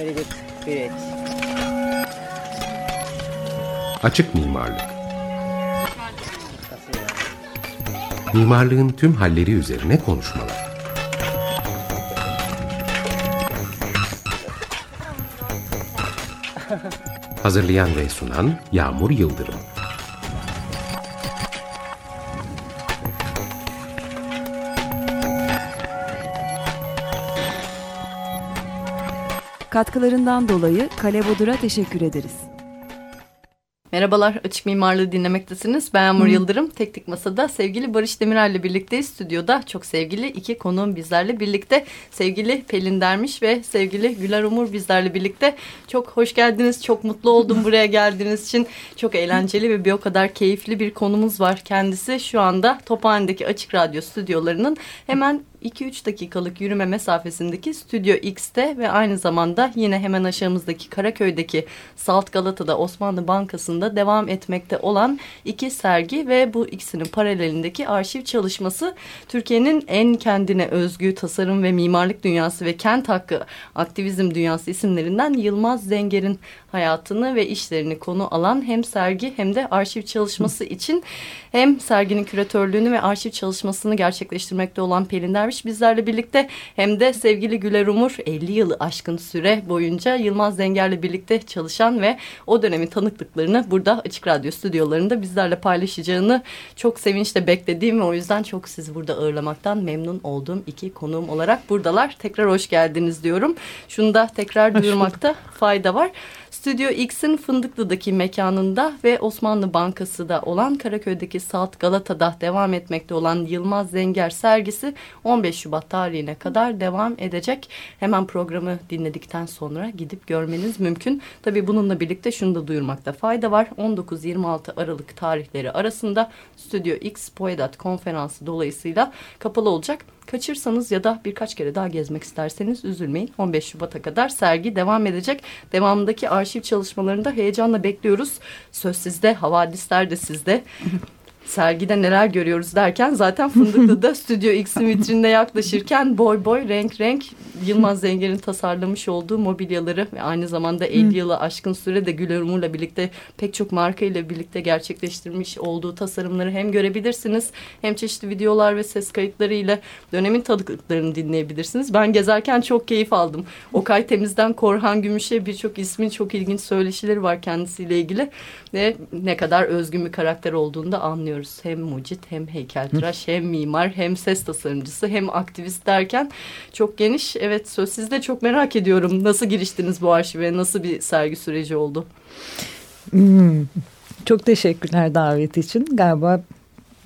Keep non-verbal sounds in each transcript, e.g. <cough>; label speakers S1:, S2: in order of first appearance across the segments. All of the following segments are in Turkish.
S1: Very good. Great.
S2: Açık mimarlık. Mimarlığın tüm halleri üzerine konuşmalar. Hazırlayan ve sunan Yağmur Yıldırım.
S3: Katkılarından dolayı Kale Bodur'a teşekkür ederiz.
S4: Merhabalar, Açık Mimarlığı dinlemektesiniz. Ben Yağmur Yıldırım. Teknik Masa'da sevgili Barış Demirel ile birlikteyiz. Stüdyoda çok sevgili iki konuğum bizlerle birlikte. Sevgili Pelin Dermiş ve sevgili Güler Umur bizlerle birlikte. Çok hoş geldiniz. Çok mutlu oldum <laughs> buraya geldiğiniz için. Çok eğlenceli ve bir o kadar keyifli bir konumuz var. Kendisi şu anda Tophane'deki Açık Radyo stüdyolarının hemen 2-3 dakikalık yürüme mesafesindeki Stüdyo X'te ve aynı zamanda yine hemen aşağımızdaki Karaköy'deki Salt Galata'da Osmanlı Bankası'nda devam etmekte olan iki sergi ve bu ikisinin paralelindeki arşiv çalışması Türkiye'nin en kendine özgü tasarım ve mimarlık dünyası ve kent hakkı aktivizm dünyası isimlerinden Yılmaz Zenger'in hayatını ve işlerini konu alan hem sergi hem de arşiv çalışması için hem serginin küratörlüğünü ve arşiv çalışmasını gerçekleştirmekte olan Pelin Derviş bizlerle birlikte hem de sevgili Güler Umur 50 yılı aşkın süre boyunca Yılmaz Zenger'le birlikte çalışan ve o dönemin tanıklıklarını burada Açık Radyo stüdyolarında bizlerle paylaşacağını çok sevinçle beklediğim ve o yüzden çok sizi burada ağırlamaktan memnun olduğum iki konuğum olarak buradalar. Tekrar hoş geldiniz diyorum. Şunu da tekrar duyurmakta fayda var. Stüdyo X'in Fındıklı'daki mekanında ve Osmanlı Bankası da olan Karaköy'deki Salt Galata'da devam etmekte olan Yılmaz Zenger sergisi 15 Şubat tarihine kadar devam edecek. Hemen programı dinledikten sonra gidip görmeniz mümkün. Tabii bununla birlikte şunu da duyurmakta fayda var. 19-26 Aralık tarihleri arasında Stüdyo X Poedat konferansı dolayısıyla kapalı olacak. Kaçırsanız ya da birkaç kere daha gezmek isterseniz üzülmeyin. 15 Şubat'a kadar sergi devam edecek. Devamındaki arşiv çalışmalarını da heyecanla bekliyoruz. Söz sizde, havadisler de sizde. Sergide neler görüyoruz derken zaten Fındıklı'da <laughs> Stüdyo X'in vitrinine yaklaşırken boy boy renk renk Yılmaz Zenger'in tasarlamış olduğu mobilyaları ve aynı zamanda 50 yılı aşkın sürede Güler Umur'la birlikte pek çok marka ile birlikte gerçekleştirmiş olduğu tasarımları hem görebilirsiniz hem çeşitli videolar ve ses kayıtları ile dönemin tanıklıklarını dinleyebilirsiniz. Ben gezerken çok keyif aldım. Okay Temiz'den Korhan Gümüş'e birçok ismin çok ilginç söyleşileri var kendisiyle ilgili ve ne kadar özgün bir karakter olduğunu da anlıyoruz. Hem mucit hem heykeltıraş hem mimar hem ses tasarımcısı hem aktivist derken çok geniş. Evet söz sizde çok merak ediyorum. Nasıl giriştiniz bu arşive? Nasıl bir sergi süreci oldu?
S5: Hmm, çok teşekkürler davet için. Galiba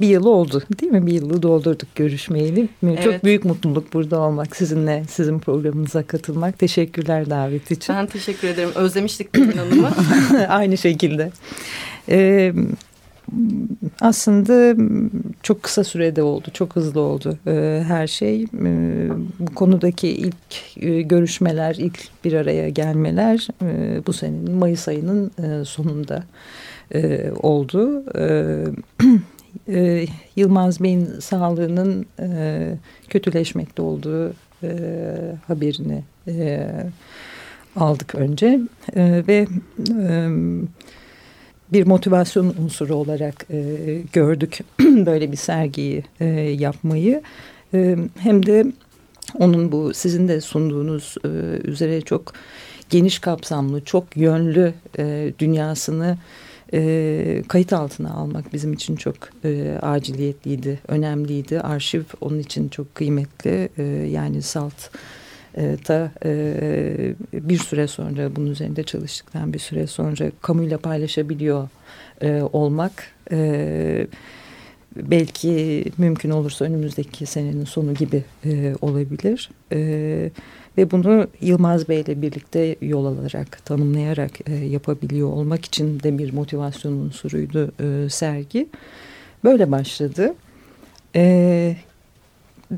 S5: bir yıl oldu değil mi? Bir yılı doldurduk görüşmeyeli. Evet. Çok büyük mutluluk burada olmak, sizinle, sizin programınıza katılmak. Teşekkürler davet için.
S4: Ben teşekkür ederim. Özlemiştik Pelin Hanım'ı. <laughs>
S5: Aynı şekilde. Ee, aslında çok kısa sürede oldu, çok hızlı oldu ee, her şey. Ee, bu konudaki ilk e, görüşmeler, ilk bir araya gelmeler e, bu senenin Mayıs ayının e, sonunda e, oldu. E, <clears throat> Yılmaz Bey'in sağlığının e, kötüleşmekte olduğu e, haberini e, aldık önce e, ve e, bir motivasyon unsuru olarak e, gördük <clears throat> böyle bir sergiyi e, yapmayı e, hem de onun bu sizin de sunduğunuz e, üzere çok geniş kapsamlı çok yönlü e, dünyasını e, kayıt altına almak bizim için çok e, aciliyetliydi, önemliydi. Arşiv onun için çok kıymetli. E, yani SALT e, da e, bir süre sonra bunun üzerinde çalıştıktan bir süre sonra kamuyla paylaşabiliyor e, olmak e, belki mümkün olursa önümüzdeki senenin sonu gibi e, olabilir. Evet ve bunu Yılmaz Bey ile birlikte yol alarak, tanımlayarak e, yapabiliyor olmak için de bir motivasyon unsuruydu e, sergi. Böyle başladı. E,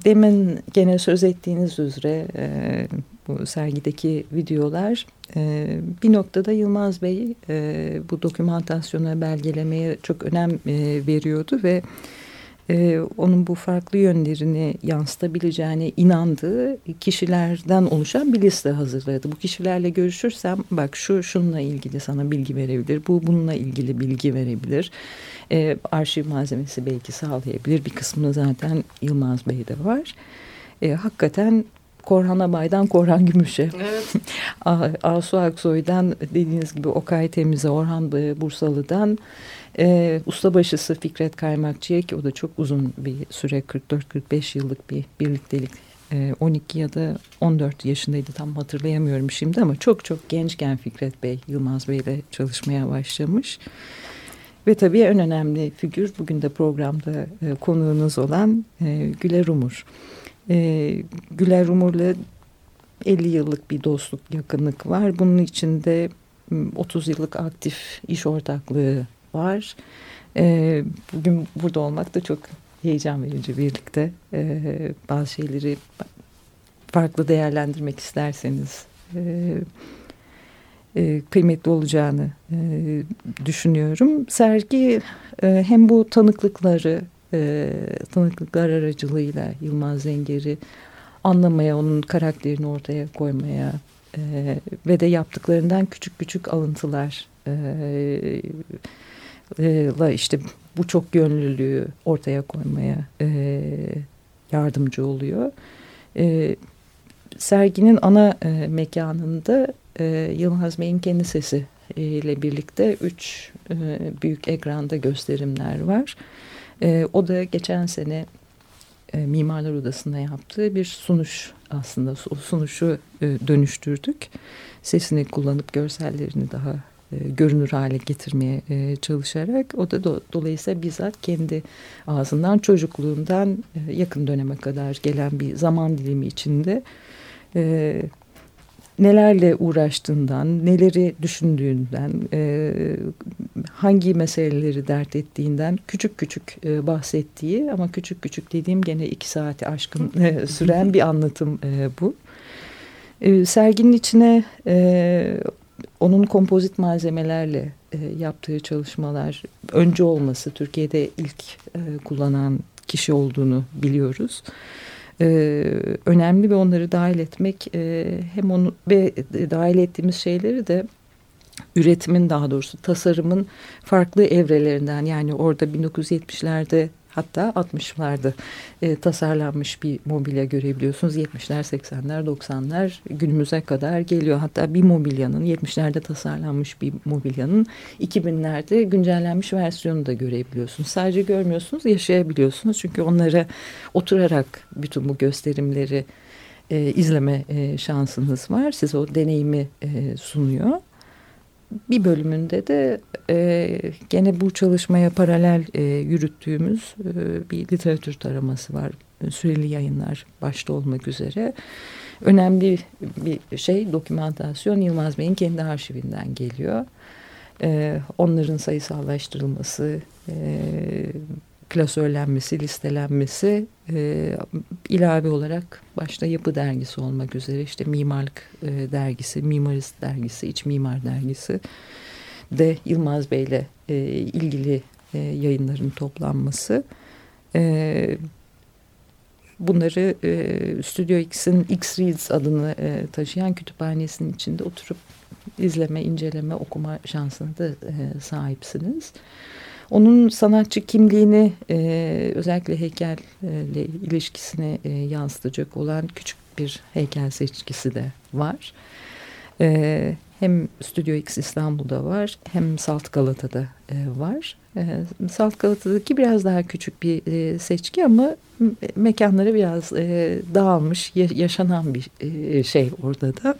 S5: demin gene söz ettiğiniz üzere e, bu sergideki videolar e, bir noktada Yılmaz Bey e, bu dokümantasyona belgelemeye çok önem e, veriyordu ve e, onun bu farklı yönlerini yansıtabileceğine inandığı kişilerden oluşan bir liste hazırladı. Bu kişilerle görüşürsem bak şu şununla ilgili sana bilgi verebilir, bu bununla ilgili bilgi verebilir. E, arşiv malzemesi belki sağlayabilir. Bir kısmını zaten Yılmaz Bey'de var. E, hakikaten Korhan Abay'dan Korhan Gümüş'e. Evet. <laughs> Asu Aksoy'dan dediğiniz gibi Okay Temiz'e, Orhan Bursalı'dan e, ustabaşısı Fikret Kaymakçı'ya ki o da çok uzun bir süre 44-45 yıllık bir birliktelik e, 12 ya da 14 yaşındaydı tam hatırlayamıyorum şimdi ama çok çok gençken Fikret Bey Yılmaz Bey ile çalışmaya başlamış. Ve tabii en önemli figür bugün de programda e, konuğunuz olan e, Güler Umur. E, Güler Umur'la 50 yıllık bir dostluk, yakınlık var. Bunun içinde 30 yıllık aktif iş ortaklığı var. E, bugün burada olmak da çok heyecan verici birlikte. E, bazı şeyleri farklı değerlendirmek isterseniz e, e, kıymetli olacağını e, düşünüyorum. Sergi e, hem bu tanıklıkları, e, tanıklıklar aracılığıyla Yılmaz Zenger'i anlamaya, onun karakterini ortaya koymaya e, ve de yaptıklarından küçük küçük alıntılar e, la işte bu çok yönlülüğü ortaya koymaya e, yardımcı oluyor. E, serginin ana e, mekanında e, Yılmaz Bey'in kendi sesi ile birlikte üç e, büyük ekranda gösterimler var. E, o da geçen sene e, Mimarlar Odası'nda yaptığı bir sunuş aslında. O sunuşu e, dönüştürdük. Sesini kullanıp görsellerini daha e, görünür hale getirmeye e, çalışarak o da do, dolayısıyla bizzat kendi ağzından çocukluğundan e, yakın döneme kadar gelen bir zaman dilimi içinde e, nelerle uğraştığından, neleri düşündüğünden, e, hangi meseleleri dert ettiğinden küçük küçük e, bahsettiği ama küçük küçük dediğim gene iki saati aşkın e, süren bir anlatım e, bu. E, serginin içine e, onun kompozit malzemelerle e, yaptığı çalışmalar önce olması Türkiye'de ilk e, kullanan kişi olduğunu biliyoruz. E, önemli ve onları dahil etmek e, hem onu ve dahil ettiğimiz şeyleri de üretimin daha doğrusu tasarımın farklı evrelerinden yani orada 1970'lerde hatta 60'larda e, tasarlanmış bir mobilya görebiliyorsunuz. 70'ler, 80'ler, 90'lar günümüze kadar geliyor. Hatta bir mobilyanın 70'lerde tasarlanmış bir mobilyanın 2000'lerde güncellenmiş versiyonu da görebiliyorsunuz. Sadece görmüyorsunuz, yaşayabiliyorsunuz. Çünkü onlara oturarak bütün bu gösterimleri e, izleme e, şansınız var. Size o deneyimi e, sunuyor bir bölümünde de e, gene bu çalışmaya paralel e, yürüttüğümüz e, bir literatür taraması var. Süreli yayınlar başta olmak üzere. Önemli bir şey dokümantasyon Yılmaz Bey'in kendi arşivinden geliyor. E, onların sayısallaştırılması, e, klasörlenmesi, listelenmesi e, ilave olarak başta Yapı Dergisi olmak üzere işte Mimarlık e, Dergisi, Mimarist Dergisi, İç Mimar Dergisi de Yılmaz Bey'le e, ilgili e, yayınların toplanması. E, bunları e, Studio X'in X-Reads adını e, taşıyan kütüphanesinin içinde oturup izleme, inceleme, okuma şansına da e, sahipsiniz. Onun sanatçı kimliğini e, özellikle heykelle ilişkisini e, yansıtacak olan küçük bir heykel seçkisi de var. E, hem Stüdyo X İstanbul'da var hem Salt Galata'da e, var. E, Salt Galata'daki biraz daha küçük bir e, seçki ama mekanları biraz e, dağılmış, yaşanan bir e, şey orada da.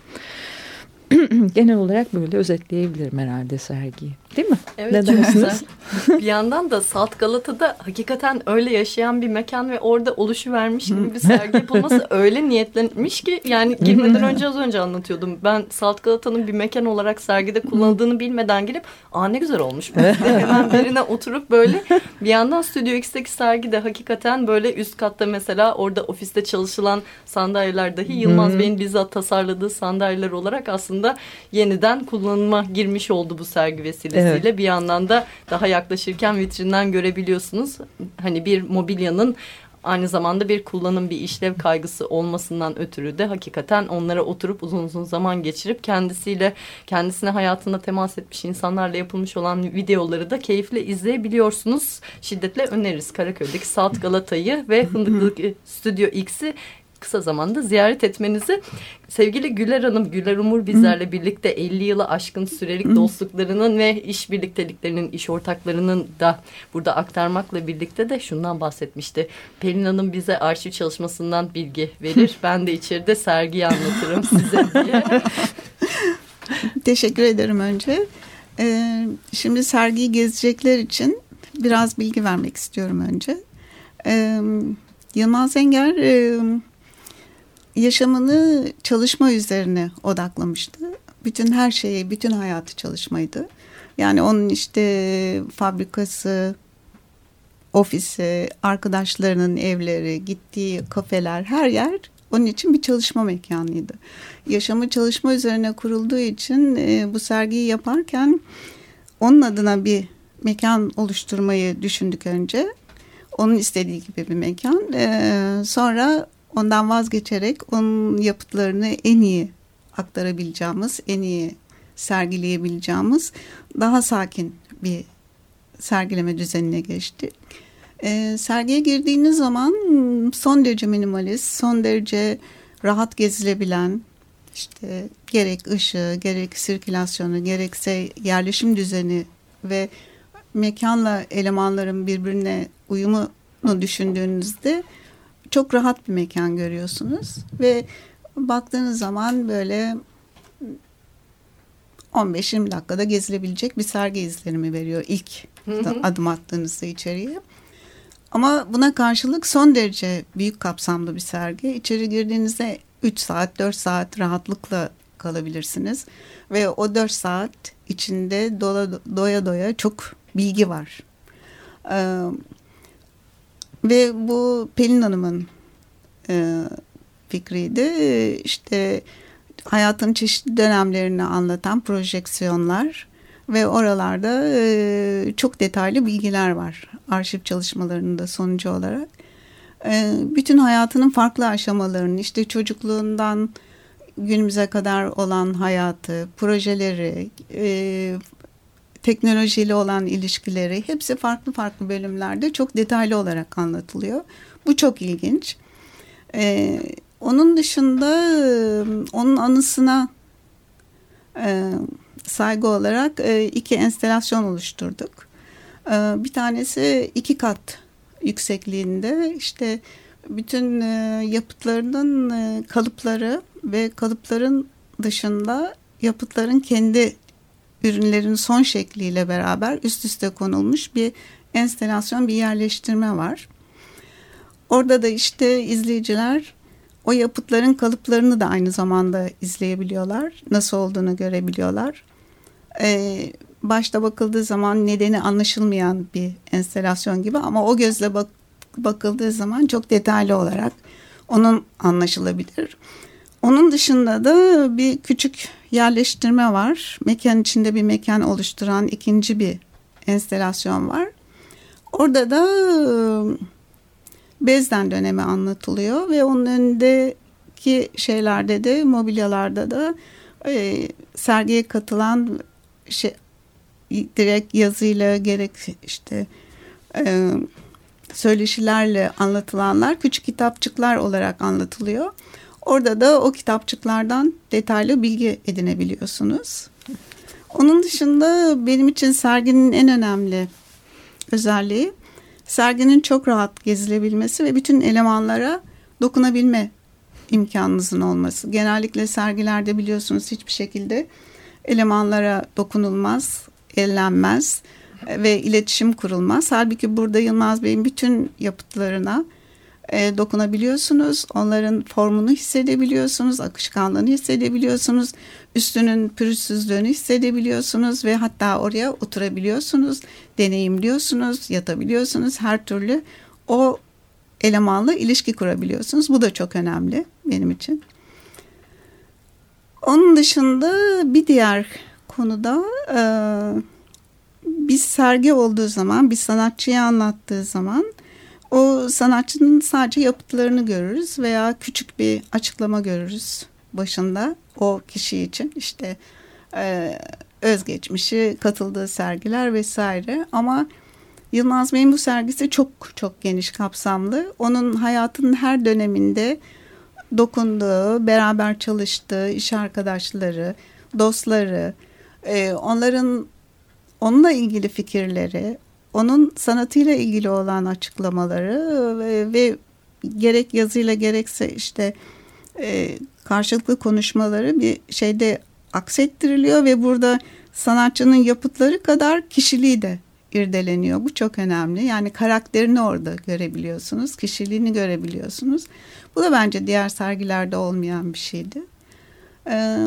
S5: <clears throat> genel olarak böyle özetleyebilirim herhalde sergiyi. Değil mi?
S4: Evet ne dersiniz? bir yandan da Salt Galata'da hakikaten öyle yaşayan bir mekan ve orada oluşuvermiş gibi bir sergi yapılması <laughs> öyle niyetlenmiş ki yani girmeden önce az önce anlatıyordum. Ben Salt Galata'nın bir mekan olarak sergide kullanıldığını bilmeden girip aa ne güzel olmuş. <laughs> Hemen birine oturup böyle bir yandan Stüdyo X'teki sergide hakikaten böyle üst katta mesela orada ofiste çalışılan sandalyeler dahi Yılmaz Bey'in bizzat tasarladığı sandalyeler olarak aslında yeniden kullanıma girmiş oldu bu sergi vesilesiyle. Evet. Bir yandan da daha yaklaşırken vitrinden görebiliyorsunuz. Hani bir mobilyanın aynı zamanda bir kullanım bir işlev kaygısı olmasından ötürü de hakikaten onlara oturup uzun uzun zaman geçirip kendisiyle kendisine hayatında temas etmiş insanlarla yapılmış olan videoları da keyifle izleyebiliyorsunuz. Şiddetle öneririz Karaköy'deki Saat Galata'yı ve Fındıklı <laughs> Stüdyo X'i kısa zamanda ziyaret etmenizi. Sevgili Güler Hanım, Güler Umur bizlerle birlikte 50 yılı aşkın sürelik dostluklarının ve iş birlikteliklerinin, iş ortaklarının da burada aktarmakla birlikte de şundan bahsetmişti. Pelin Hanım bize arşiv çalışmasından bilgi verir. ben de içeride sergiyi anlatırım size diye. <laughs>
S1: Teşekkür ederim önce. Ee, şimdi sergiyi gezecekler için biraz bilgi vermek istiyorum önce. Ee, Yılmaz Enger e, yaşamını çalışma üzerine odaklamıştı. Bütün her şeyi, bütün hayatı çalışmaydı. Yani onun işte fabrikası, ofisi, arkadaşlarının evleri, gittiği kafeler, her yer onun için bir çalışma mekanıydı. Yaşamı çalışma üzerine kurulduğu için e, bu sergiyi yaparken onun adına bir mekan oluşturmayı düşündük önce. Onun istediği gibi bir mekan. E, sonra ondan vazgeçerek onun yapıtlarını en iyi aktarabileceğimiz, en iyi sergileyebileceğimiz daha sakin bir sergileme düzenine geçti. E, sergiye girdiğiniz zaman son derece minimalist, son derece rahat gezilebilen, işte gerek ışığı, gerek sirkülasyonu, gerekse yerleşim düzeni ve mekanla elemanların birbirine uyumunu düşündüğünüzde çok rahat bir mekan görüyorsunuz ve baktığınız zaman böyle 15-20 dakikada gezilebilecek bir sergi izlenimi veriyor ilk adım attığınızda içeriye. Ama buna karşılık son derece büyük kapsamlı bir sergi. İçeri girdiğinizde 3 saat, 4 saat rahatlıkla kalabilirsiniz. Ve o 4 saat içinde dola, doya doya çok bilgi var. Ee, ve bu Pelin Hanım'ın e, fikriydi. İşte hayatın çeşitli dönemlerini anlatan projeksiyonlar ve oralarda e, çok detaylı bilgiler var arşiv çalışmalarının da sonucu olarak. E, bütün hayatının farklı aşamalarını işte çocukluğundan günümüze kadar olan hayatı, projeleri, e, teknolojiyle olan ilişkileri hepsi farklı farklı bölümlerde çok detaylı olarak anlatılıyor. Bu çok ilginç. Ee, onun dışında onun anısına e, saygı olarak e, iki enstelasyon oluşturduk. E, bir tanesi iki kat yüksekliğinde işte bütün e, yapıtlarının e, kalıpları ve kalıpların dışında yapıtların kendi ürünlerin son şekliyle beraber üst üste konulmuş bir enstelasyon, bir yerleştirme var. Orada da işte izleyiciler o yapıtların kalıplarını da aynı zamanda izleyebiliyorlar. Nasıl olduğunu görebiliyorlar. Ee, başta bakıldığı zaman nedeni anlaşılmayan bir enstelasyon gibi ama o gözle bak bakıldığı zaman çok detaylı olarak onun anlaşılabilir. Onun dışında da bir küçük yerleştirme var. Mekan içinde bir mekan oluşturan ikinci bir enstelasyon var. Orada da ıı, Bezden dönemi anlatılıyor ve onun önündeki şeylerde de mobilyalarda da e, sergiye katılan şey, direkt yazıyla gerek işte e, söyleşilerle anlatılanlar küçük kitapçıklar olarak anlatılıyor. Orada da o kitapçıklardan detaylı bilgi edinebiliyorsunuz. Onun dışında benim için serginin en önemli özelliği serginin çok rahat gezilebilmesi ve bütün elemanlara dokunabilme imkanınızın olması. Genellikle sergilerde biliyorsunuz hiçbir şekilde elemanlara dokunulmaz, ellenmez ve iletişim kurulmaz. Halbuki burada Yılmaz Bey'in bütün yapıtlarına e, dokunabiliyorsunuz. Onların formunu hissedebiliyorsunuz, akışkanlığını hissedebiliyorsunuz, üstünün pürüzsüzlüğünü hissedebiliyorsunuz ve hatta oraya oturabiliyorsunuz, deneyimliyorsunuz, yatabiliyorsunuz. Her türlü o elemanla ilişki kurabiliyorsunuz. Bu da çok önemli benim için. Onun dışında bir diğer konuda e, bir sergi olduğu zaman, bir sanatçıyı anlattığı zaman o sanatçının sadece yapıtlarını görürüz veya küçük bir açıklama görürüz başında o kişi için işte e, özgeçmişi, katıldığı sergiler vesaire ama Yılmaz Bey'in bu sergisi çok çok geniş kapsamlı. Onun hayatının her döneminde dokunduğu, beraber çalıştığı iş arkadaşları, dostları, e, onların onunla ilgili fikirleri, onun sanatıyla ilgili olan açıklamaları ve, ve gerek yazıyla gerekse işte e, karşılıklı konuşmaları bir şeyde aksettiriliyor ve burada sanatçının yapıtları kadar kişiliği de irdeleniyor. Bu çok önemli. Yani karakterini orada görebiliyorsunuz, kişiliğini görebiliyorsunuz. Bu da bence diğer sergilerde olmayan bir şeydi. Ee,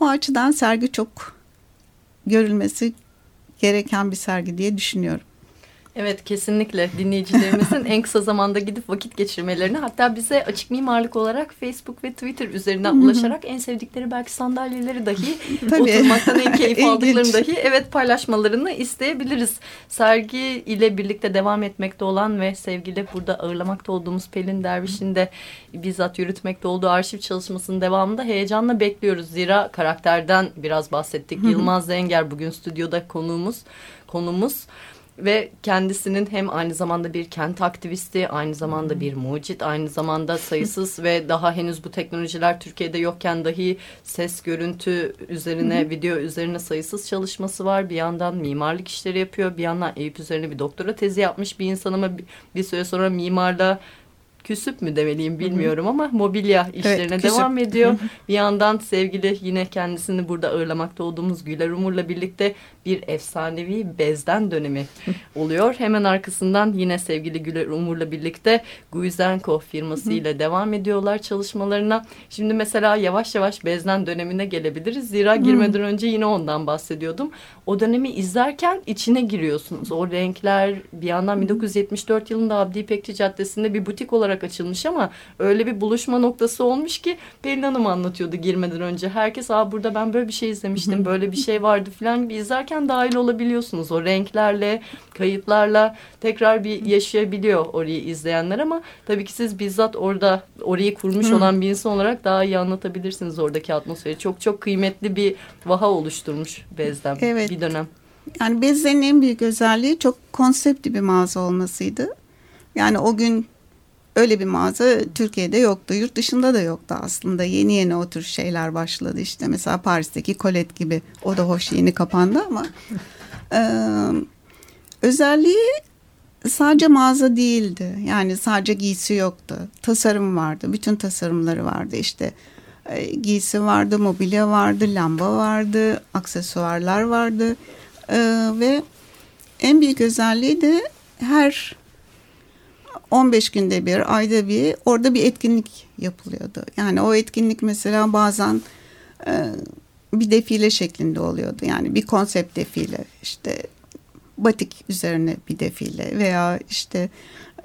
S1: o açıdan sergi çok görülmesi gereken bir sergi diye düşünüyorum.
S4: Evet kesinlikle dinleyicilerimizin <laughs> en kısa zamanda gidip vakit geçirmelerini hatta bize açık mimarlık olarak Facebook ve Twitter üzerinden ulaşarak en sevdikleri belki sandalyeleri dahi <laughs> oturmaktan en keyif <laughs> aldıklarını dahi evet paylaşmalarını isteyebiliriz. Sergi ile birlikte devam etmekte olan ve sevgili burada ağırlamakta olduğumuz Pelin Derviş'in de bizzat yürütmekte olduğu arşiv çalışmasının devamında heyecanla bekliyoruz. Zira karakterden biraz bahsettik. Yılmaz Zenger bugün stüdyoda konuğumuz. Konumuz ve kendisinin hem aynı zamanda bir kent aktivisti, aynı zamanda bir mucit, aynı zamanda sayısız ve daha henüz bu teknolojiler Türkiye'de yokken dahi ses, görüntü üzerine, video üzerine sayısız çalışması var. Bir yandan mimarlık işleri yapıyor, bir yandan Eyüp üzerine bir doktora tezi yapmış bir insan ama bir süre sonra mimarla küsüp mü demeliyim bilmiyorum Hı -hı. ama mobilya işlerine evet, devam ediyor. -hı. Bir yandan sevgili yine kendisini burada ağırlamakta olduğumuz Güler Umur'la birlikte bir efsanevi bezden dönemi <laughs> oluyor. Hemen arkasından yine sevgili Güler Umur'la birlikte Guizenko firması ile devam ediyorlar çalışmalarına. Şimdi mesela yavaş yavaş bezden dönemine gelebiliriz. Zira girmeden önce yine ondan bahsediyordum. O dönemi izlerken içine giriyorsunuz. O renkler bir yandan 1974 yılında Abdi İpekçi Caddesi'nde bir butik olarak açılmış ama öyle bir buluşma noktası olmuş ki Pelin Hanım anlatıyordu girmeden önce. Herkes Aa, burada ben böyle bir şey izlemiştim, böyle bir şey vardı falan gibi izlerken tamamen dahil olabiliyorsunuz. O renklerle, kayıtlarla tekrar bir yaşayabiliyor orayı izleyenler ama tabii ki siz bizzat orada orayı kurmuş olan bir insan olarak daha iyi anlatabilirsiniz oradaki atmosferi. Çok çok kıymetli bir vaha oluşturmuş Bezdem evet. bir dönem.
S1: Yani Bezden'in en büyük özelliği çok konseptli bir mağaza olmasıydı. Yani o gün öyle bir mağaza Türkiye'de yoktu. Yurt dışında da yoktu aslında. Yeni yeni o tür şeyler başladı işte. Mesela Paris'teki Colette gibi. O da hoş yeni kapandı ama. <laughs> e, özelliği sadece mağaza değildi. Yani sadece giysi yoktu. Tasarım vardı. Bütün tasarımları vardı işte. E, giysi vardı, mobilya vardı, lamba vardı, aksesuarlar vardı. E, ve en büyük özelliği de her 15 günde bir, ayda bir orada bir etkinlik yapılıyordu. Yani o etkinlik mesela bazen e, bir defile şeklinde oluyordu. Yani bir konsept defile, işte batik üzerine bir defile veya işte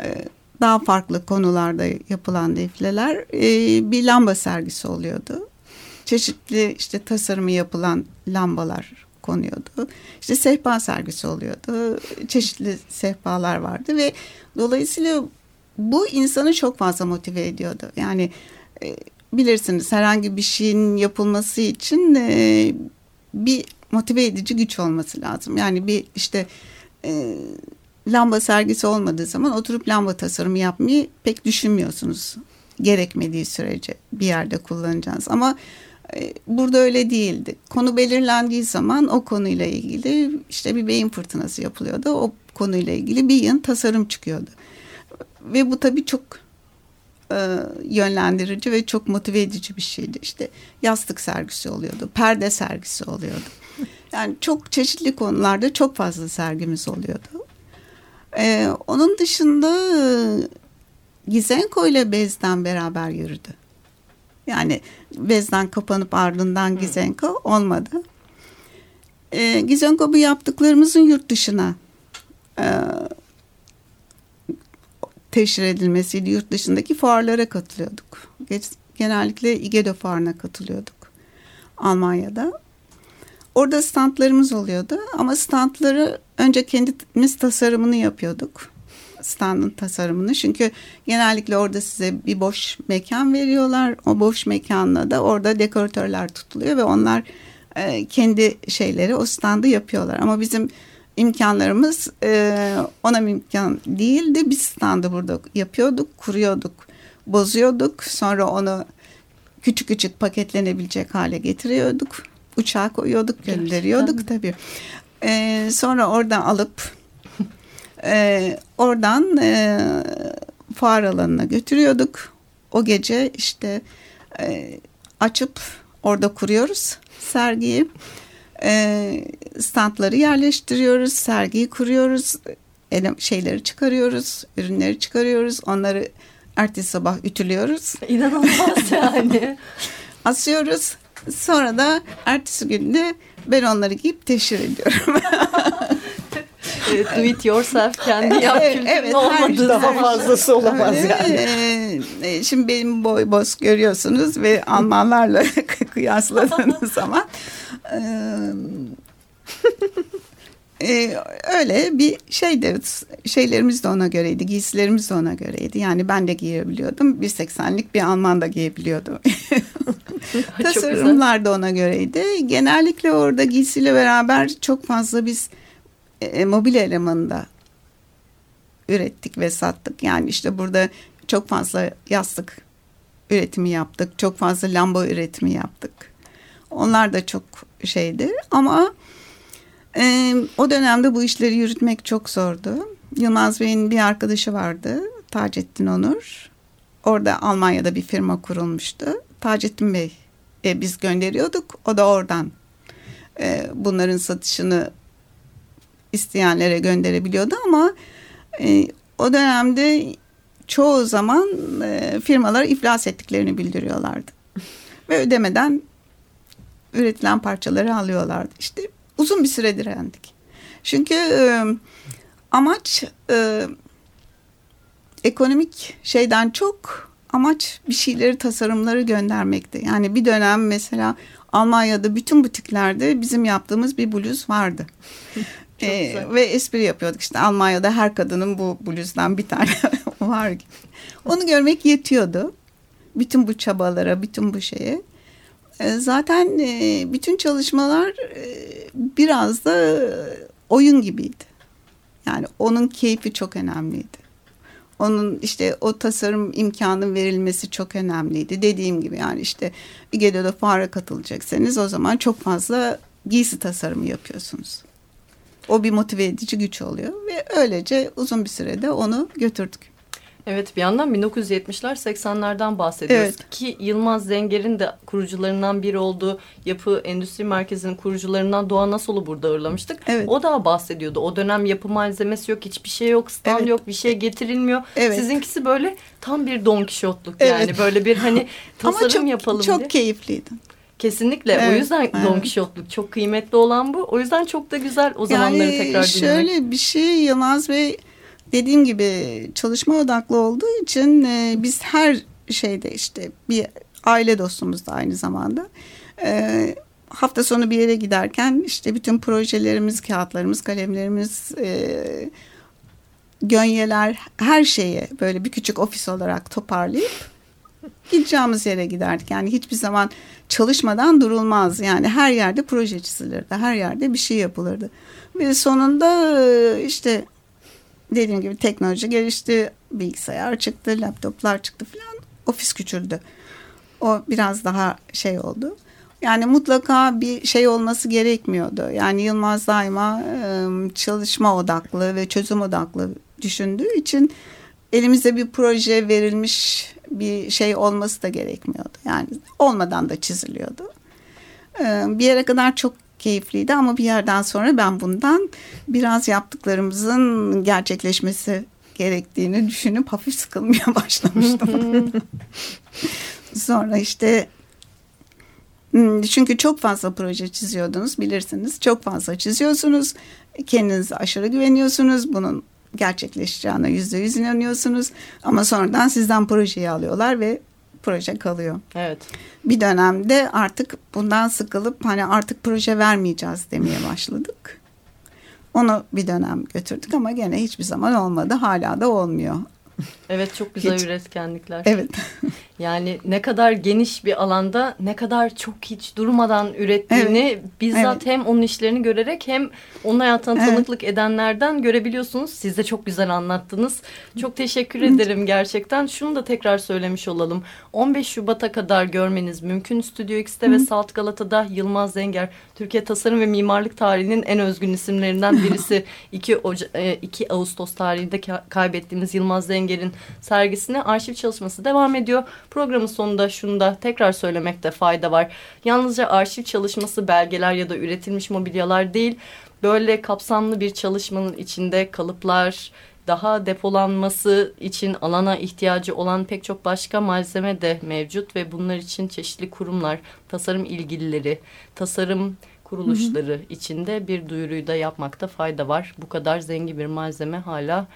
S1: e, daha farklı konularda yapılan defileler e, bir lamba sergisi oluyordu. Çeşitli işte tasarımı yapılan lambalar konuyordu. İşte sehpa sergisi oluyordu. Çeşitli sehpalar vardı ve dolayısıyla bu insanı çok fazla motive ediyordu. Yani e, bilirsiniz herhangi bir şeyin yapılması için e, bir motive edici güç olması lazım. Yani bir işte e, lamba sergisi olmadığı zaman oturup lamba tasarımı yapmayı pek düşünmüyorsunuz. Gerekmediği sürece bir yerde kullanacağız. Ama burada öyle değildi. Konu belirlendiği zaman o konuyla ilgili işte bir beyin fırtınası yapılıyordu. O konuyla ilgili bir yığın tasarım çıkıyordu. Ve bu tabii çok e, yönlendirici ve çok motive edici bir şeydi. İşte yastık sergisi oluyordu, perde sergisi oluyordu. Yani çok çeşitli konularda çok fazla sergimiz oluyordu. Ee, onun dışında Gizenko ile Bez'den beraber yürüdü. Yani Bez'den kapanıp ardından Gizenko olmadı. Ee, Gizenko bu yaptıklarımızın yurt dışına e, teşhir edilmesiydi. Yurt dışındaki fuarlara katılıyorduk. Genellikle İGEDO fuarına katılıyorduk. Almanya'da. orada standlarımız oluyordu ama standları önce kendimiz tasarımını yapıyorduk. Standın tasarımını çünkü genellikle orada size bir boş mekan veriyorlar. O boş mekanla da orada dekoratörler tutuluyor ve onlar e, kendi şeyleri o standı yapıyorlar. Ama bizim imkanlarımız e, ona imkan değildi. Biz standı burada yapıyorduk, kuruyorduk, bozuyorduk. Sonra onu küçük küçük paketlenebilecek hale getiriyorduk. Uçağa koyuyorduk, gönderiyorduk Gerçekten. tabii. E, sonra oradan alıp e, oradan e, fuar alanına götürüyorduk. O gece işte e, açıp orada kuruyoruz sergiyi. E, standları yerleştiriyoruz, sergiyi kuruyoruz, şeyleri çıkarıyoruz, ürünleri çıkarıyoruz. Onları ertesi sabah ütülüyoruz. <laughs>
S4: İnanılmaz yani. <laughs>
S1: Asıyoruz. Sonra da ertesi günde ben onları giyip teşhir ediyorum. <laughs>
S4: evet, do it yourself kendi yap kültürün evet, olmadığı
S5: daha fazlası olamaz yani.
S1: E, şimdi benim boy boz görüyorsunuz ve Almanlarla <laughs> kıyasladığınız <laughs> zaman e, e, öyle bir şeydi. Şeylerimiz de ona göreydi. Giysilerimiz de ona göreydi. Yani ben de giyebiliyordum. 1.80'lik bir Alman da giyebiliyordu. <laughs> Tasarımlar da ona göreydi. Genellikle orada giysiyle beraber çok fazla biz e, e mobil elemanında ürettik ve sattık. Yani işte burada çok fazla yastık üretimi yaptık. Çok fazla lamba üretimi yaptık. Onlar da çok şeydi ama e, o dönemde bu işleri yürütmek çok zordu. Yılmaz Bey'in bir arkadaşı vardı. Taceddin Onur. Orada Almanya'da bir firma kurulmuştu. Taceddin Bey e, biz gönderiyorduk. O da oradan e, bunların satışını isteyenlere gönderebiliyordu ama e, o dönemde çoğu zaman e, firmalar iflas ettiklerini bildiriyorlardı. <laughs> Ve ödemeden üretilen parçaları alıyorlardı. İşte uzun bir süre direndik. Çünkü e, amaç e, ekonomik şeyden çok amaç bir şeyleri tasarımları göndermekti. Yani bir dönem mesela Almanya'da bütün butiklerde bizim yaptığımız bir bluz vardı. <laughs> ee, ve espri yapıyorduk işte Almanya'da her kadının bu bluzdan bir tane <laughs> var gibi. Onu görmek yetiyordu. Bütün bu çabalara, bütün bu şeye. Ee, zaten e, bütün çalışmalar e, biraz da oyun gibiydi. Yani onun keyfi çok önemliydi. Onun işte o tasarım imkanı verilmesi çok önemliydi. Dediğim gibi yani işte İGEDO'da fuara katılacaksanız o zaman çok fazla giysi tasarımı yapıyorsunuz. O bir motive edici güç oluyor ve öylece uzun bir sürede onu götürdük.
S4: Evet bir yandan 1970'ler 80'lerden bahsediyoruz. Evet. Ki Yılmaz Zenger'in de kurucularından biri olduğu Yapı Endüstri Merkezi'nin kurucularından Doğan Nasol'u burada ağırlamıştık. Evet. O da bahsediyordu. O dönem yapı malzemesi yok, hiçbir şey yok, stand evet. yok, bir şey getirilmiyor. Evet. Sizinkisi böyle tam bir Don Kişotluk evet. yani. Böyle bir hani <laughs> tasarım
S1: Ama çok,
S4: yapalım
S1: çok
S4: diye.
S1: keyifliydi.
S4: Kesinlikle. Evet, o yüzden evet. Don Kişotluk çok kıymetli olan bu. O yüzden çok da güzel o zamanları yani tekrar dinlemek.
S1: Şöyle bir şey Yılmaz Bey dediğim gibi çalışma odaklı olduğu için e, biz her şeyde işte bir aile dostumuz da aynı zamanda. E, hafta sonu bir yere giderken işte bütün projelerimiz, kağıtlarımız, kalemlerimiz, e, gönyeler her şeye böyle bir küçük ofis olarak toparlayıp gideceğimiz yere giderdik. Yani hiçbir zaman çalışmadan durulmaz. Yani her yerde proje çizilirdi. Her yerde bir şey yapılırdı. Ve sonunda e, işte dediğim gibi teknoloji gelişti. Bilgisayar çıktı, laptoplar çıktı falan. Ofis küçüldü. O biraz daha şey oldu. Yani mutlaka bir şey olması gerekmiyordu. Yani Yılmaz daima çalışma odaklı ve çözüm odaklı düşündüğü için elimize bir proje verilmiş bir şey olması da gerekmiyordu. Yani olmadan da çiziliyordu. Bir yere kadar çok keyifliydi ama bir yerden sonra ben bundan biraz yaptıklarımızın gerçekleşmesi gerektiğini düşünüp hafif sıkılmaya <laughs> başlamıştım. sonra işte hmm, çünkü çok fazla proje çiziyordunuz bilirsiniz. Çok fazla çiziyorsunuz. Kendinize aşırı güveniyorsunuz. Bunun gerçekleşeceğine yüzde yüz inanıyorsunuz. Ama sonradan sizden projeyi alıyorlar ve proje kalıyor.
S4: Evet.
S1: Bir dönemde artık bundan sıkılıp hani artık proje vermeyeceğiz demeye başladık. Onu bir dönem götürdük ama gene hiçbir zaman olmadı. Hala da olmuyor.
S4: Evet çok güzel
S1: Hiç.
S4: üretkenlikler.
S1: Evet. <laughs>
S4: Yani ne kadar geniş bir alanda ne kadar çok hiç durmadan ürettiğini bizzat
S1: Evet.
S4: hem onun işlerini görerek hem onun hayatına
S1: Evet.
S4: tanıklık edenlerden görebiliyorsunuz. Siz de çok güzel anlattınız. Çok teşekkür ederim gerçekten. Şunu da tekrar söylemiş olalım. 15 Şubat'a kadar görmeniz mümkün Stüdyo X'te ve Salt Galata'da Yılmaz Zenger Türkiye tasarım ve mimarlık tarihinin en özgün isimlerinden birisi. <laughs> 2, Oca- e, 2 Ağustos tarihinde ka- kaybettiğimiz Yılmaz Zenger'in sergisine arşiv çalışması devam ediyor. Programın sonunda şunu da tekrar söylemekte fayda var. Yalnızca arşiv çalışması belgeler ya da üretilmiş mobilyalar değil. Böyle kapsamlı bir çalışmanın içinde kalıplar, daha depolanması için alana ihtiyacı olan pek çok başka malzeme de mevcut ve bunlar için çeşitli kurumlar, tasarım ilgilileri, tasarım kuruluşları içinde bir duyuruyu da yapmakta fayda var. Bu kadar zengin bir malzeme hala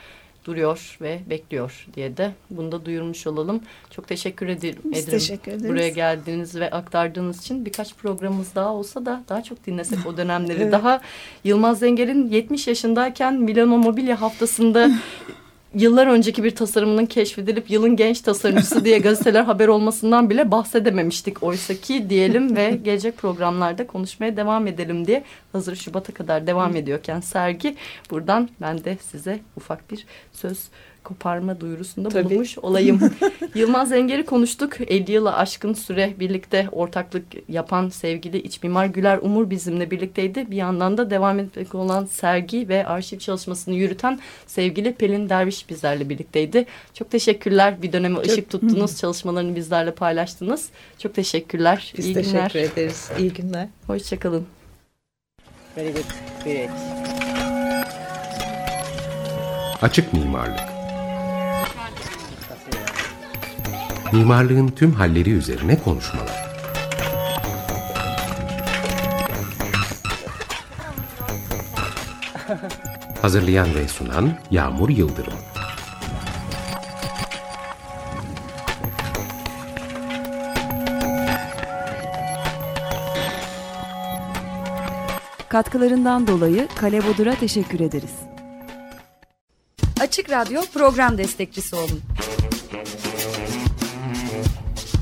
S4: duruyor ve bekliyor diye de bunu da duyurmuş olalım. Çok teşekkür ederim.
S1: Biz
S4: ederim.
S1: teşekkür ederiz.
S4: Buraya geldiğiniz ve aktardığınız için birkaç programımız daha olsa da daha çok dinlesek o <laughs> dönemleri.
S5: Evet.
S4: Daha Yılmaz Zenger'in 70 yaşındayken Milano Mobilya haftasında <laughs> yıllar önceki bir tasarımının keşfedilip yılın genç tasarımcısı diye gazeteler haber olmasından bile bahsedememiştik oysa ki diyelim ve gelecek programlarda konuşmaya devam edelim diye hazır Şubat'a kadar devam ediyorken sergi. Buradan ben de size ufak bir söz koparma duyurusunda
S5: Tabii.
S4: bulunmuş olayım. <laughs> Yılmaz Zenger'i konuştuk. 50 yılı aşkın süre birlikte ortaklık yapan sevgili iç mimar Güler Umur bizimle birlikteydi. Bir yandan da devam etmek olan sergi ve arşiv çalışmasını yürüten sevgili Pelin Derviş bizlerle birlikteydi. Çok teşekkürler. Bir döneme ışık tuttunuz. <laughs> Çalışmalarını bizlerle paylaştınız. Çok teşekkürler.
S5: Biz
S4: İyi
S5: teşekkür
S4: günler.
S5: ederiz. İyi günler.
S4: Hoşçakalın.
S6: Very good. Great.
S2: Açık mimarlık. Mimarlığın tüm halleri üzerine konuşmalar. Hazırlayan ve sunan Yağmur Yıldırım.
S3: Katkılarından dolayı Kale Bodur'a teşekkür ederiz.
S7: Açık Radyo program destekçisi olun.